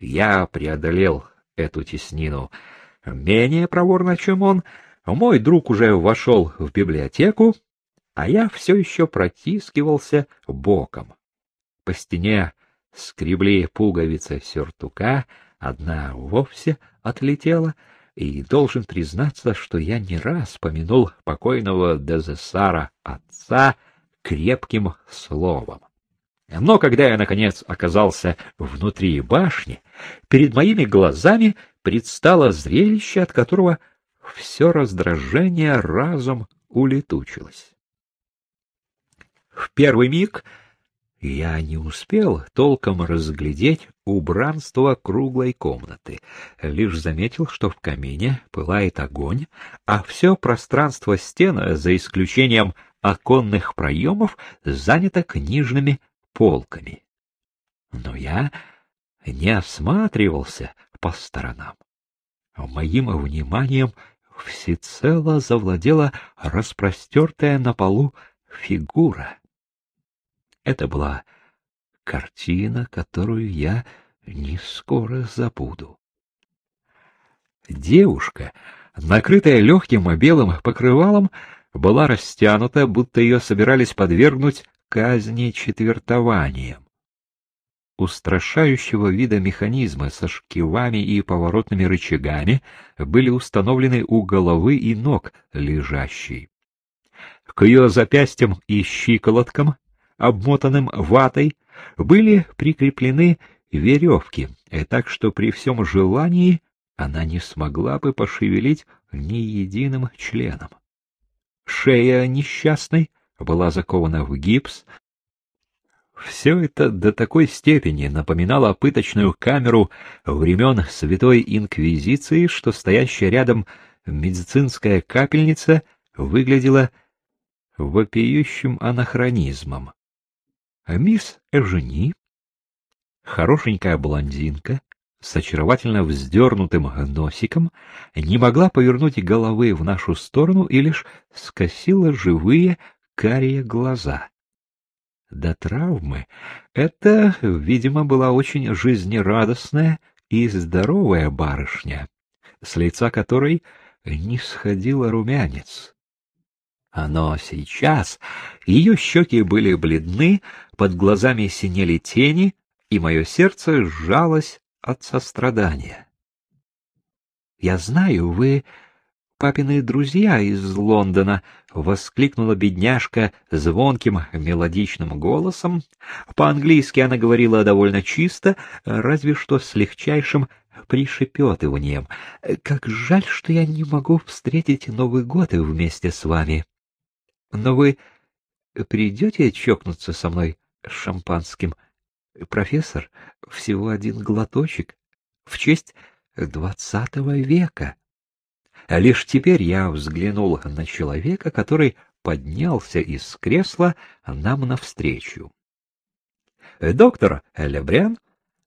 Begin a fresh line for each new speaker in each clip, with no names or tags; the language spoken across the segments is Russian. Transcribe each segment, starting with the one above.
Я преодолел эту теснину менее проворно, чем он. Мой друг уже вошел в библиотеку, а я все еще протискивался боком. По стене скребли пуговицы сюртука, одна вовсе отлетела, и должен признаться, что я не раз помянул покойного Дезессара отца крепким словом. Но когда я, наконец, оказался внутри башни, перед моими глазами предстало зрелище, от которого все раздражение разом улетучилось. В первый миг я не успел толком разглядеть убранство круглой комнаты, лишь заметил, что в камине пылает огонь, а все пространство стен, за исключением оконных проемов, занято книжными полками. Но я не осматривался по сторонам. Моим вниманием всецело завладела распростертая на полу фигура. Это была картина, которую я не скоро забуду. Девушка, накрытая легким белым покрывалом, была растянута, будто ее собирались подвергнуть казни четвертованием. Устрашающего вида механизмы со шкивами и поворотными рычагами были установлены у головы и ног лежащей. К ее запястьям и щиколоткам, обмотанным ватой, были прикреплены веревки, и так что при всем желании она не смогла бы пошевелить ни единым членом. Шея несчастной была закована в гипс. Все это до такой степени напоминало пыточную камеру времен Святой Инквизиции, что стоящая рядом медицинская капельница выглядела вопиющим анахронизмом. А мисс Эжени, хорошенькая блондинка, с очаровательно вздернутым носиком, не могла повернуть головы в нашу сторону и лишь скосила живые карие глаза. До травмы это, видимо, была очень жизнерадостная и здоровая барышня, с лица которой не сходила румянец. Но сейчас ее щеки были бледны, под глазами синели тени, и мое сердце сжалось от сострадания. — Я знаю, вы папины друзья из Лондона, — воскликнула бедняжка звонким мелодичным голосом. По-английски она говорила довольно чисто, разве что с легчайшим пришепетыванием. — Как жаль, что я не могу встретить Новый год вместе с вами. Но вы придете чокнуться со мной шампанским? Профессор, всего один глоточек в честь двадцатого века. Лишь теперь я взглянул на человека, который поднялся из кресла нам навстречу. Доктор Лебрен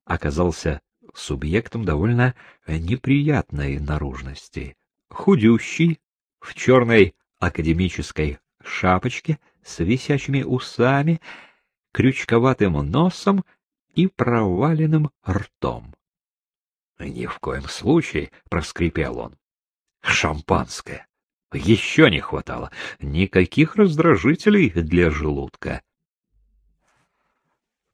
оказался субъектом довольно неприятной наружности. Худющий, в черной академической шапочке с висячими усами, крючковатым носом и проваленным ртом. — Ни в коем случае, — проскрипел он. Шампанское. Еще не хватало. Никаких раздражителей для желудка.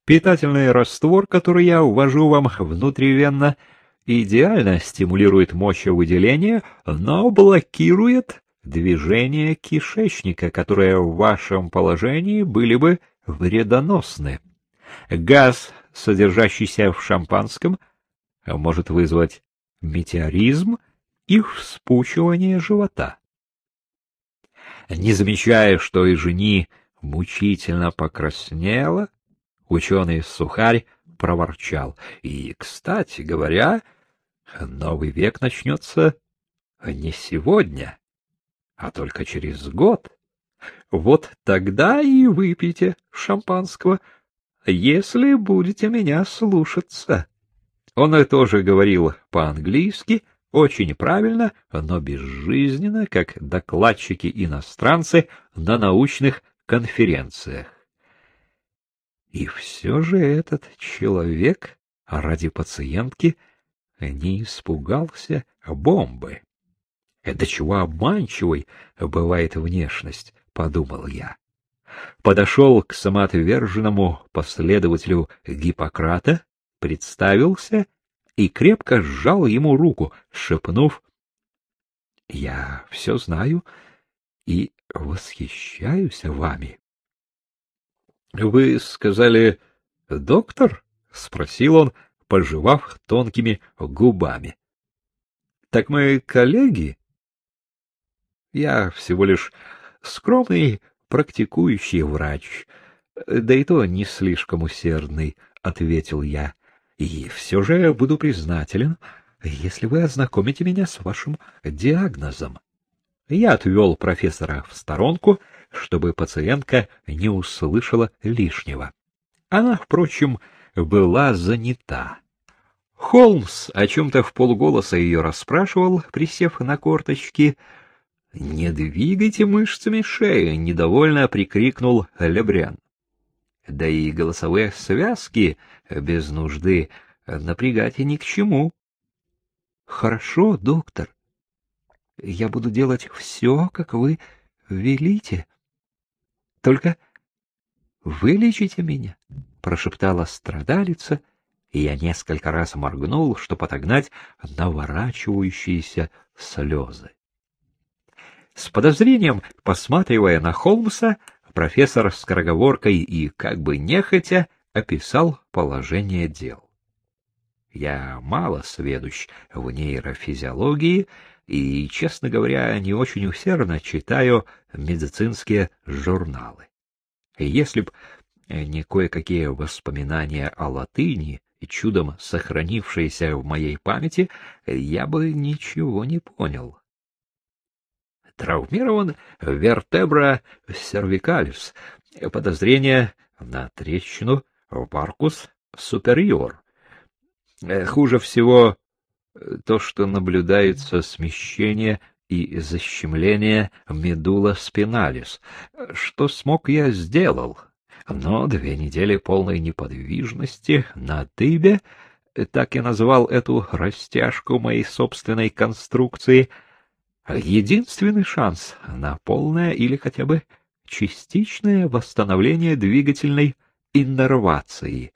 Питательный раствор, который я увожу вам внутривенно, идеально стимулирует мочевыделение, но блокирует движение кишечника, которые в вашем положении были бы вредоносны. Газ, содержащийся в шампанском, может вызвать метеоризм и вспучивание живота. Не замечая, что и жени мучительно покраснела, ученый-сухарь проворчал. И, кстати говоря, новый век начнется не сегодня, а только через год. Вот тогда и выпейте шампанского, если будете меня слушаться. Он тоже говорил по-английски, очень правильно, но безжизненно, как докладчики-иностранцы на научных конференциях. И все же этот человек ради пациентки не испугался бомбы. До чего обманчивой бывает внешность, подумал я. Подошел к самоотверженному последователю Гиппократа, представился и крепко сжал ему руку, шепнув «Я все знаю и восхищаюсь вами». «Вы сказали, доктор?» — спросил он, пожевав тонкими губами. Так мы коллеги? Я всего лишь скромный практикующий врач, да и то не слишком усердный, — ответил я. И все же буду признателен, если вы ознакомите меня с вашим диагнозом. Я отвел профессора в сторонку, чтобы пациентка не услышала лишнего. Она, впрочем, была занята. Холмс о чем-то в полголоса ее расспрашивал, присев на корточки. — Не двигайте мышцами шеи! — недовольно прикрикнул Лебрян. Да и голосовые связки без нужды напрягать ни к чему. — Хорошо, доктор. Я буду делать все, как вы велите. Только вылечите меня, — прошептала страдалица, — и я несколько раз моргнул, чтобы отогнать наворачивающиеся слезы. С подозрением, посматривая на Холмса, профессор с скороговоркой и, как бы нехотя, описал положение дел. Я мало сведущ в нейрофизиологии и, честно говоря, не очень усердно читаю медицинские журналы. Если б не кое-какие воспоминания о латыни, чудом сохранившееся в моей памяти, я бы ничего не понял. Травмирован вертебра cervicalis, подозрение на трещину в баркус супериор. Хуже всего то, что наблюдается смещение и защемление медула спиналис. Что смог, я сделал но две недели полной неподвижности на дыбе, так я назвал эту растяжку моей собственной конструкции, единственный шанс на полное или хотя бы частичное восстановление двигательной иннервации.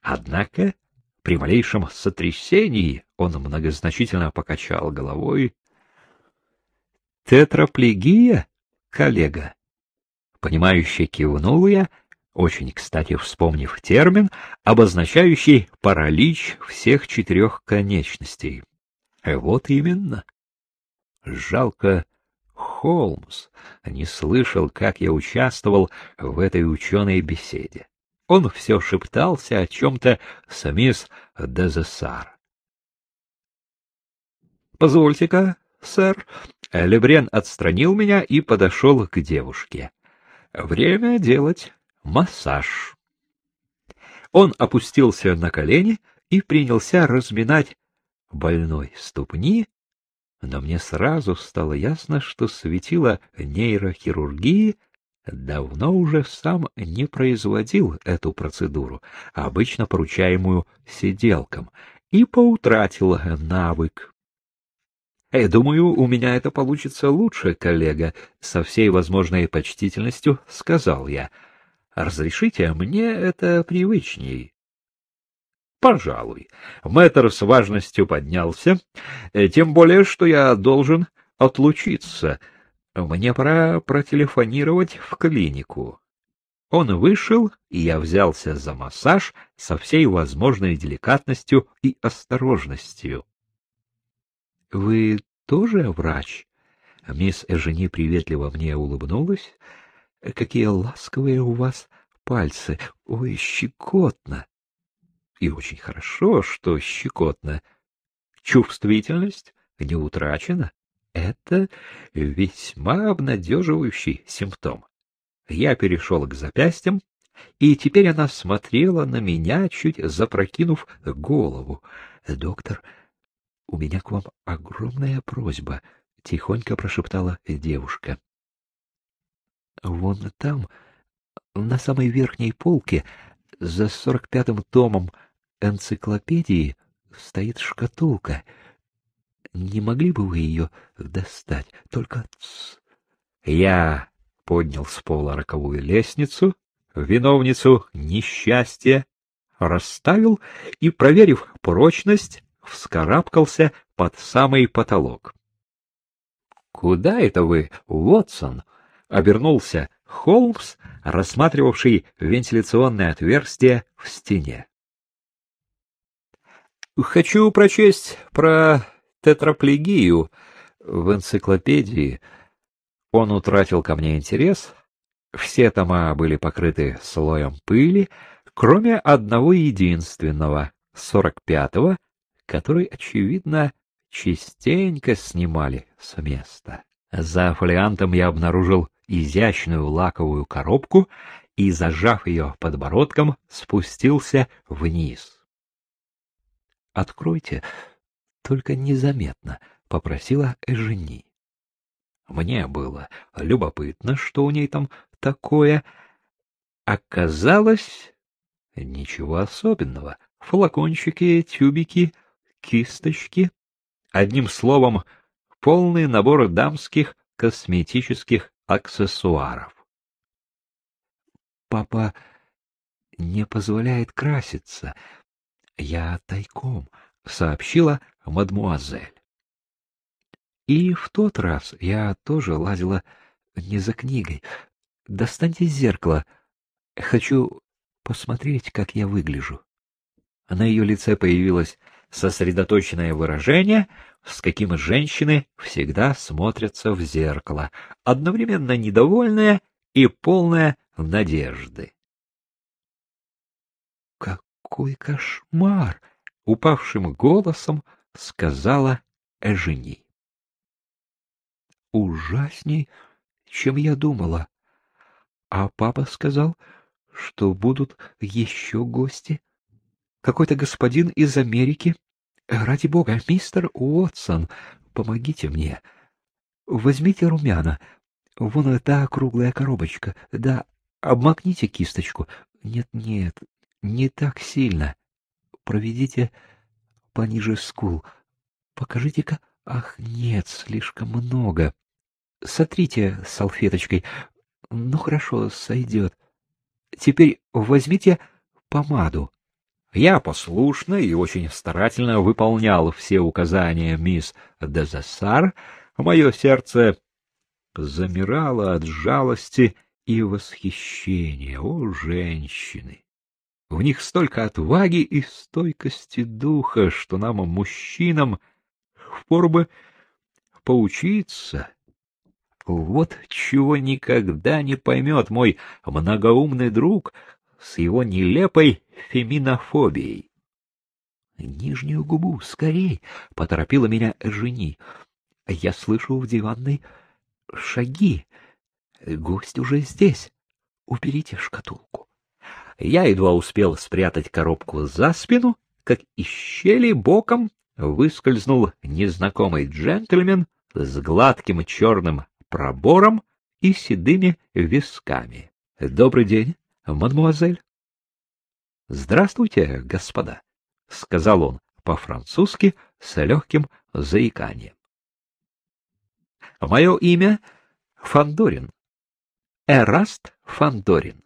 Однако при малейшем сотрясении он многозначительно покачал головой. «Тетраплегия, коллега?» Понимающе кивнул я — очень кстати вспомнив термин, обозначающий паралич всех четырех конечностей. Вот именно. Жалко, Холмс не слышал, как я участвовал в этой ученой беседе. Он все шептался о чем-то с мисс Дезессар. — Позвольте-ка, сэр. Лебрен отстранил меня и подошел к девушке. — Время делать массаж. Он опустился на колени и принялся разминать больной ступни, но мне сразу стало ясно, что светило нейрохирургии давно уже сам не производил эту процедуру, обычно поручаемую сиделкам, и поутратил навык. «Э, «Думаю, у меня это получится лучше, коллега», — со всей возможной почтительностью сказал я — Разрешите, мне это привычней. Пожалуй. Мэтр с важностью поднялся, э, тем более, что я должен отлучиться. Мне пора протелефонировать в клинику. Он вышел, и я взялся за массаж со всей возможной деликатностью и осторожностью. — Вы тоже врач? Мисс Эжени приветливо мне улыбнулась. Какие ласковые у вас пальцы! Ой, щекотно! И очень хорошо, что щекотно. Чувствительность не утрачена. Это весьма обнадеживающий симптом. Я перешел к запястьям, и теперь она смотрела на меня, чуть запрокинув голову. — Доктор, у меня к вам огромная просьба, — тихонько прошептала девушка. Вон там, на самой верхней полке, за сорок пятым томом
энциклопедии стоит шкатулка. Не могли бы вы ее достать? Только...
Я поднял с пола роковую лестницу, виновницу несчастья, расставил и, проверив прочность, вскарабкался под самый потолок. — Куда это вы, Вотсон? — обернулся Холмс, рассматривавший вентиляционное отверстие в стене. — Хочу прочесть про тетраплегию в энциклопедии. Он утратил ко мне интерес. Все тома были покрыты слоем пыли, кроме одного единственного, сорок пятого, который, очевидно, частенько снимали с места. За фолиантом я обнаружил изящную лаковую коробку и, зажав ее подбородком, спустился вниз.
— Откройте, только незаметно, — попросила Эжени.
Мне было любопытно, что у ней там такое. Оказалось, ничего особенного. Флакончики, тюбики, кисточки. Одним словом, полный набор дамских косметических аксессуаров.
Папа не позволяет краситься. Я тайком, — сообщила мадмуазель. И в тот раз я тоже лазила не за книгой. Достаньте зеркало. Хочу посмотреть, как я выгляжу. На ее лице появилось сосредоточенное выражение, с каким женщины всегда смотрятся в зеркало, одновременно недовольное и полное надежды. «Какой кошмар!» — упавшим голосом сказала Эжени. «Ужасней, чем я думала. А папа сказал, что будут еще гости. Какой-то господин из Америки. Ради бога, мистер Уотсон, помогите мне. Возьмите румяна. Вон та круглая коробочка. Да, обмакните кисточку. Нет-нет, не так сильно. Проведите пониже скул. Покажите-ка. Ах, нет, слишком много. Сотрите салфеточкой. Ну, хорошо, сойдет. Теперь возьмите помаду.
Я послушно и очень старательно выполнял все указания мисс Дезассар. Мое сердце замирало от жалости и восхищения. О, женщины! В них столько отваги и стойкости духа, что нам, мужчинам, впору бы поучиться. Вот чего никогда не поймет мой многоумный друг с его нелепой феминофобией. Нижнюю губу, скорей, поторопила меня жени. Я слышу в диванной шаги. Гость уже здесь. Уберите шкатулку. Я едва успел спрятать коробку за спину, как из щели боком выскользнул незнакомый джентльмен с гладким черным пробором и седыми висками. — Добрый день, мадмуазель. — Здравствуйте, господа, — сказал он по-французски с легким заиканием. — Мое имя Фандорин. Эраст Фандорин.